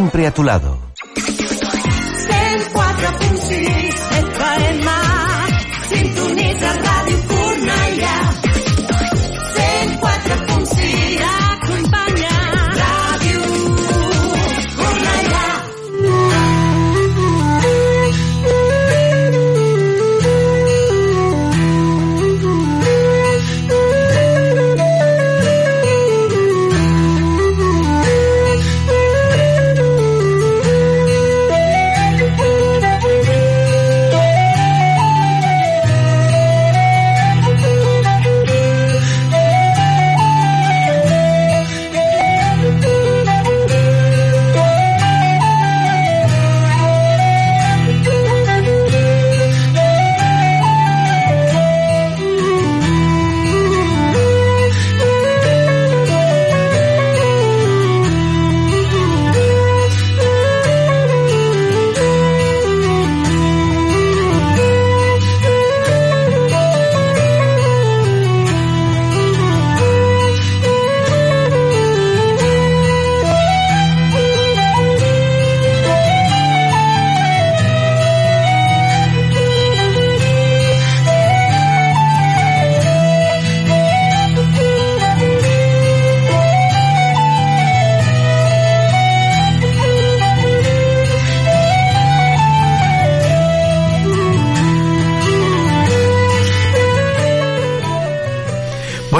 Siempre a tu lado.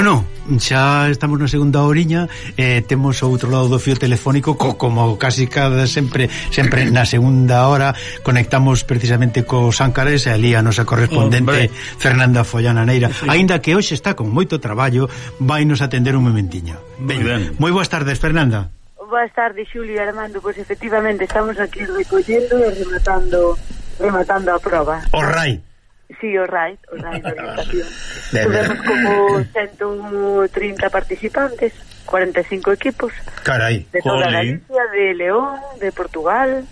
Bueno, xa estamos na segunda oriña eh, Temos outro lado do fio telefónico co, Como casi cada sempre Sempre na segunda hora Conectamos precisamente co Sancares E ali a nosa correspondente Hombre. Fernanda Follana Neira. Sí. Ainda que hoxe está con moito traballo Vai nos atender un momentiño. Moi ben. Moi boas tardes, Fernanda. Boas tardes, Xulio e Armando. Pois efectivamente estamos aquí recollendo e rematando Rematando a prova All right Sí, o RAID, o RAID de orientación. Tuvemos como 130 participantes, 45 equipos. Carai, de toda jolín. Galicia, de León, de Portugal.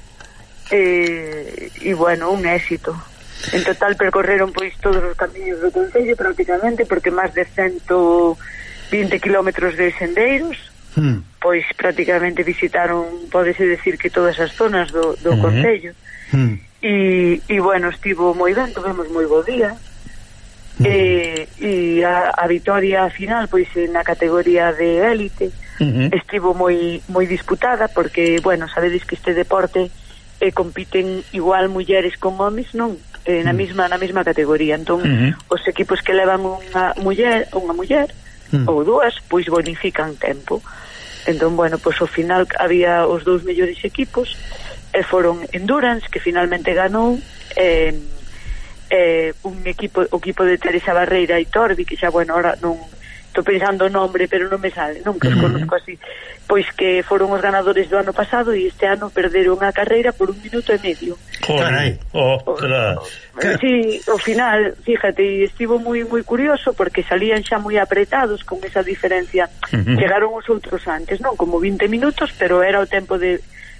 Eh, e bueno, un éxito. En total percorreron pois todos os camiños do Concello prácticamente porque máis de 120 kilómetros de sendeiros hmm. pois prácticamente visitaron, podese decir que todas as zonas do, do uh -huh. Concello hmm e, e bueno, estivo moi ben, tivemos moi bo día mm. e, e a, a vitoria final pois na categoría de élite uh -huh. estivo moi moi disputada porque, bueno, sabedes que este deporte eh, compiten igual mulleres con homes, non? Eh, na mesma na mesma categoría. Entón, uh -huh. os equipos que levan unha muller, unha muller uh -huh. ou dúas, pois bonifican tempo. Entón, bueno, pois ao final había os dous mellores equipos e foron Endurance que finalmente ganou eh, eh, un equipo o equipo de Teresa Barreira e Torbi que xa bueno, ahora non estou pensando o nome pero non me sale, nunca os conozco así. Pois que foron os ganadores do ano pasado e este ano perderon a carreira por un minuto e medio. Carai, oh, o, sí, o final, fíjate estivo moi moi curioso porque salían xa moi apretados con esa diferencia. Uh -huh. chegaron os outros antes, non? Como 20 minutos pero era o tempo de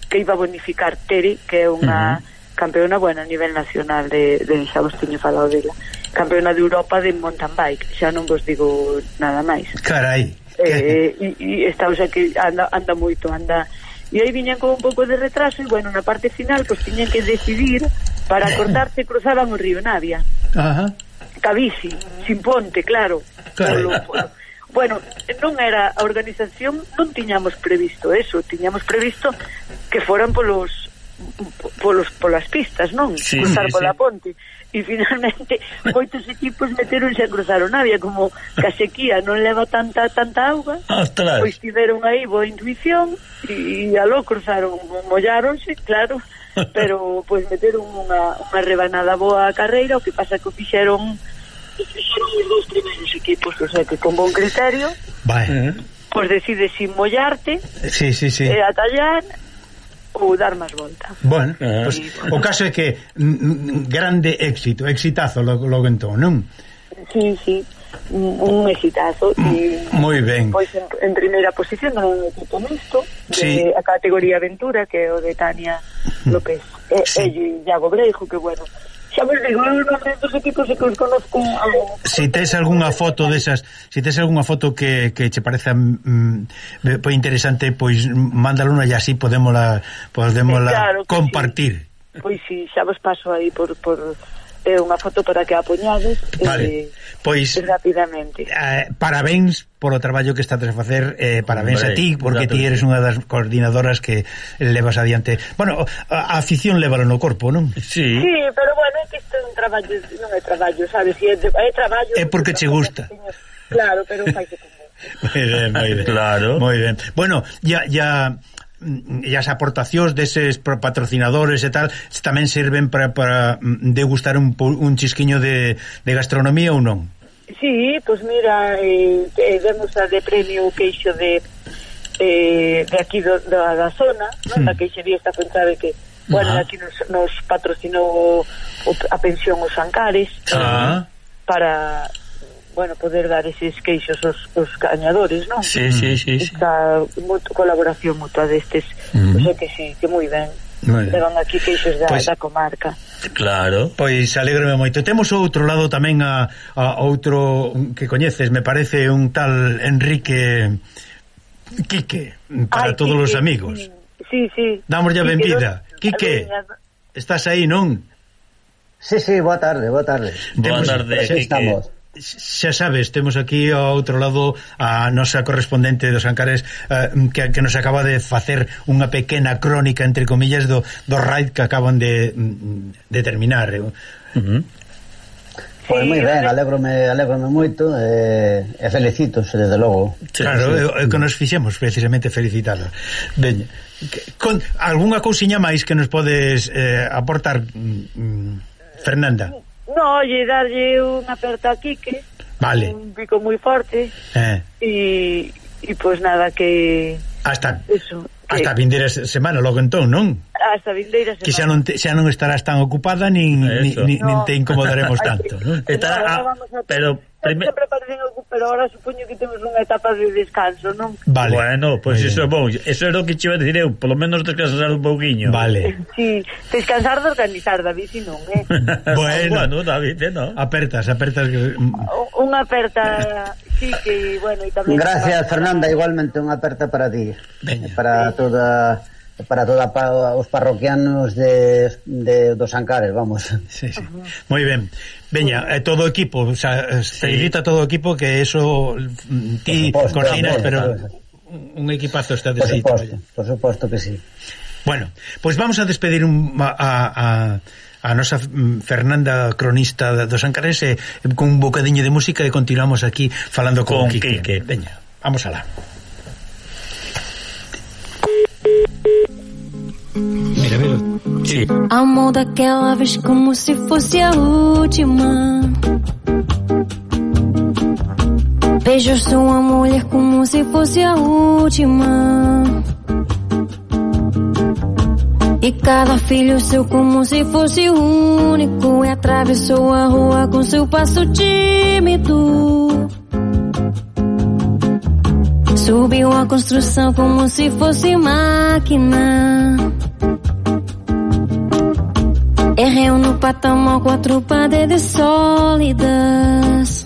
que iba a bonificar Teri, que é unha uh -huh. campeona, bueno, a nivel nacional de, de xa vos teño falado dela, campeona de Europa de mountain bike, xa non vos digo nada máis. Carai. Eh, e, e está, o sea, que anda, anda moito, anda e aí viñan con un pouco de retraso e bueno, na parte final pois tiñan que decidir para eh. cortarse cruzaban o río Navia Ajá. Cabici, sin ponte, claro polo, polo, Bueno, non era a organización, non tiñamos previsto eso, tiñamos previsto que foran polos polos polas pistas, non? Sí, cruzar sí, pola sí. ponte. E finalmente moitos equipos meteronse a cruzar o Navia como que a sequía non leva tanta tanta auga. Ah, Ostras. Pois tiveron aí boa intuición e, e aló cruzaron, molláronse, claro, pero pois meteron unha, unha rebanada boa a carreira, o que pasa que o fixeron fixeron os dous primeiros equipos, o sea que con bon criterio, vai. Vale. Pois decides sin mollarte, sí, sí, sí. Eh, e atallar ou dar máis volta. Bueno, eh. pues, o caso é que mm, mm, grande éxito, exitazo logo, logo entón, non? Sí, sí un exitazo e moi mm, ben. Pois en, en primeira posición no equipo mixto sí. de a categoría aventura que é o de Tania López. E, sí. e Iago Breijo que bueno, xa vos digo, eu equipos que os conozco algo. Se si tes algunha foto desas, se si tes algunha foto que, que che pareza mm, mm pois interesante, pois mándalona e así podemos la, podemos la claro compartir. Sí. Pois si, sí, xa vos paso aí por, por e unha foto para que a apoñades eh, vale. Pois, eh, pois, rapidamente eh, parabéns polo traballo que estás a facer eh, parabéns Hombre, a ti porque ti eres unha das coordinadoras que levas adiante bueno, a, a afición levalo no corpo, non? Sí. sí, pero bueno, isto é un traballo non é traballo, sabes? Si é, de, é traballo é porque te gusta claro, pero fai que Moi ben, moi ben. Claro. Moi ben. Bueno, ya ya e as aportacións deses patrocinadores e tal tamén serven para, para degustar un, un chisquiño de, de gastronomía ou non? Sí, pois pues mira, eh, eh, demos a de premio o queixo de eh, de aquí do, da, da zona, non? da hmm. queixería está pensada que bueno, ah. aquí nos, nos patrocinou o, a pensión os Ancares ah. Eh, para bueno, poder dar eses queixos aos, aos cañadores, non? Sí, sí, mm. sí, sí. Esta mutu, colaboración mutua destes, mm -huh. o mm-hmm. sea que sí, que moi ben. Bueno. Levan aquí queixos da, pues, da comarca. Claro. Pois alégrome moito. Temos outro lado tamén a, a outro que coñeces, me parece un tal Enrique Quique, para Ay, todos Quique. os amigos. Mm, sí, sí. Dámoslle a benvida. Quique, estás aí, non? Sí, sí, boa tarde, boa tarde. Boa tarde, Quique. Estamos xa sabes, temos aquí ao outro lado a nosa correspondente dos Ancares eh, que, que nos acaba de facer unha pequena crónica, entre comillas, do, do raid que acaban de, mm, de terminar. Eh. Uh -huh. Pois moi ben, alegrome, alegrome moito e, eh, e felicitos, desde logo. Claro, é o que nos fixemos precisamente felicitados. Ben, con, algunha cousiña máis que nos podes eh, aportar, mm, mm Fernanda? No, lle darlle unha aperta a Quique. Vale. Un pico moi forte. Eh. E, e pois pues nada, que... Hasta... Eso, Hasta vindeira semana, logo entón, non? Hasta vindeira semana. Que xa non, te, xa non estarás tan ocupada nin, Eso. nin, nin no. te incomodaremos tanto, non? Estará, no, ah, a, pero Prime... sempre parecen algo, pero ahora supoño que temos unha etapa de descanso, non? Vale. Bueno, pois pues iso é bon. Eso era o que che iba a dicir eu, polo menos descansar un pouquiño. Vale. Sí, descansar de organizar, David, si non, eh? bueno, bueno, David, eh, no? Apertas, apertas. Que... Unha aperta, sí, que, bueno, e tamén... Gracias, Fernanda, igualmente unha aperta para ti. Veña. Para toda para toda pa, os parroquianos de, de dos Ancares, vamos. Sí, sí. Moi ben. Veña, eh, todo o equipo, o sea, eh, sí. te invita todo o equipo que eso mm, ti pues coordinas, pero sabes. un equipazo está de Por suposto, por suposto que sí. Bueno, pois pues vamos a despedir un, a, a a nosa mm, Fernanda cronista dos Ancares e, con un bocadiño de música e continuamos aquí falando con, con Quique. Quique. Veña, vamos alá. Sí. Amor daquela vez como se fosse a última. Vejo sua mulher como se fosse a última. E cada filho seu como se fosse o único. E atravessou a rua com seu passo tímido. Subiu a construção como se fosse máquina. É Errei no patamar com a trupa de sólidas.